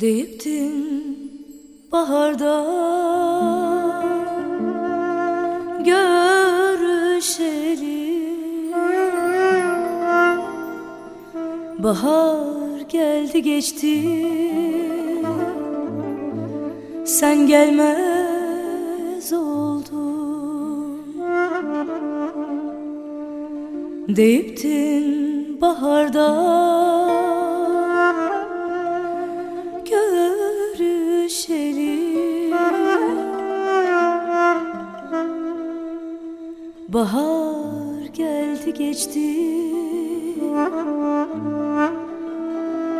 Deyiptin baharda görüşelim. Bahar geldi geçti. Sen gelmez oldun. Deyiptin baharda Bahar geldi geçti.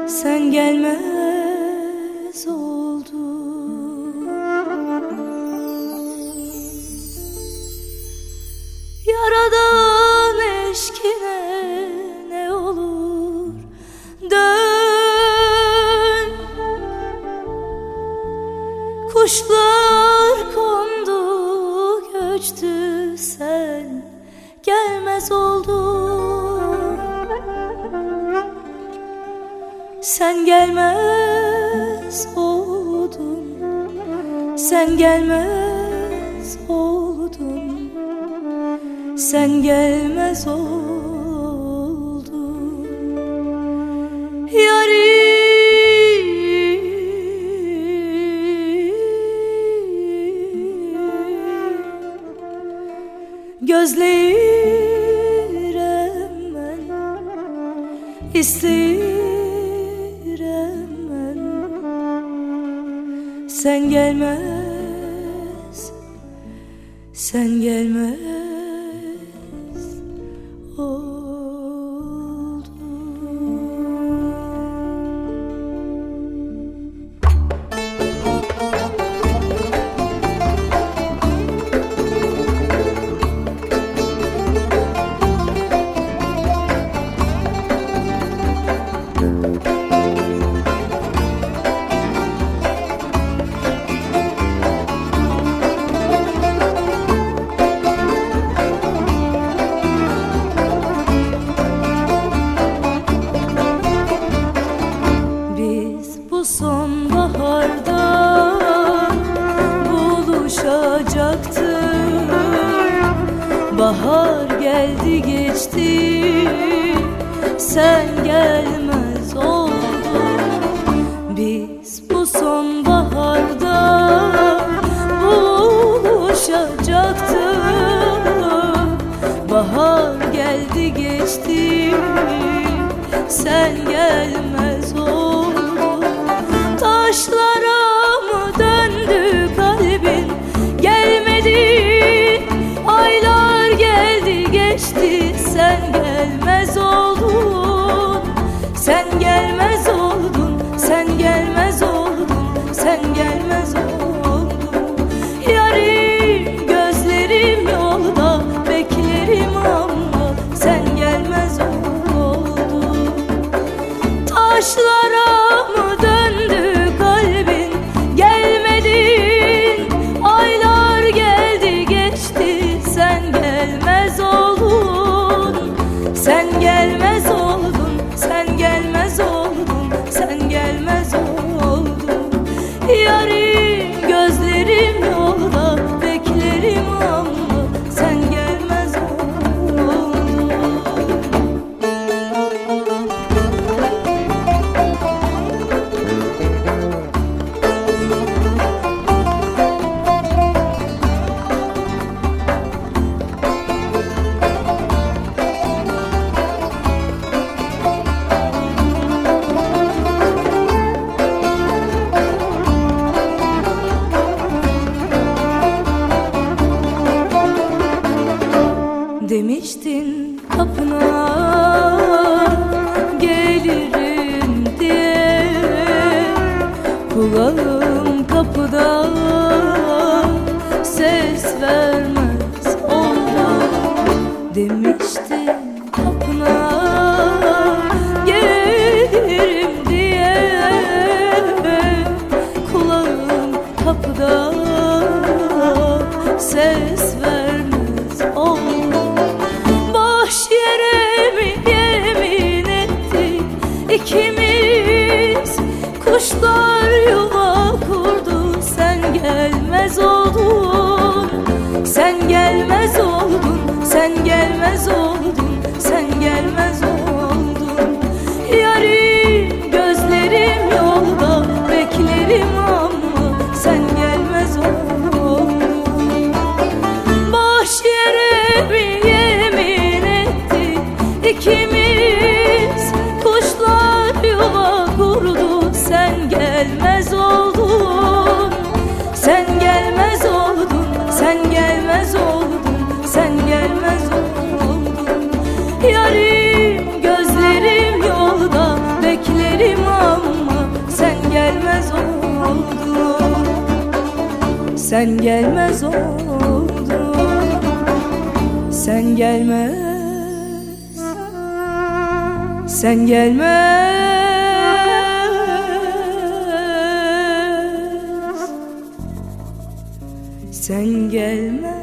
Sen gelmez oldun. Yaradan eşkine ne olur Dön. Kuşlar Sen gelmez oldun. Sen gelmez oldun. Sen gelmez oldun. Yarim Gözlerim ben İsterim Sen gelmez. Sen gelmez Bahar geldi geçti. Sen gelmez oldun. Biz bu sonbaharda Buluşacaktık. Bahar geldi geçti. Sen gelmez sen gelmez Yarim Demiştin kapına ikimiz. Kuşlar yuva kurdu sen gelmez oldun. Sen gelmez oldun, sen gelmez oldun Sen gelmez oldun gelmez oldun. Sen gelmez oldun. Sen gelmez. Sen gelmez. Sen oldun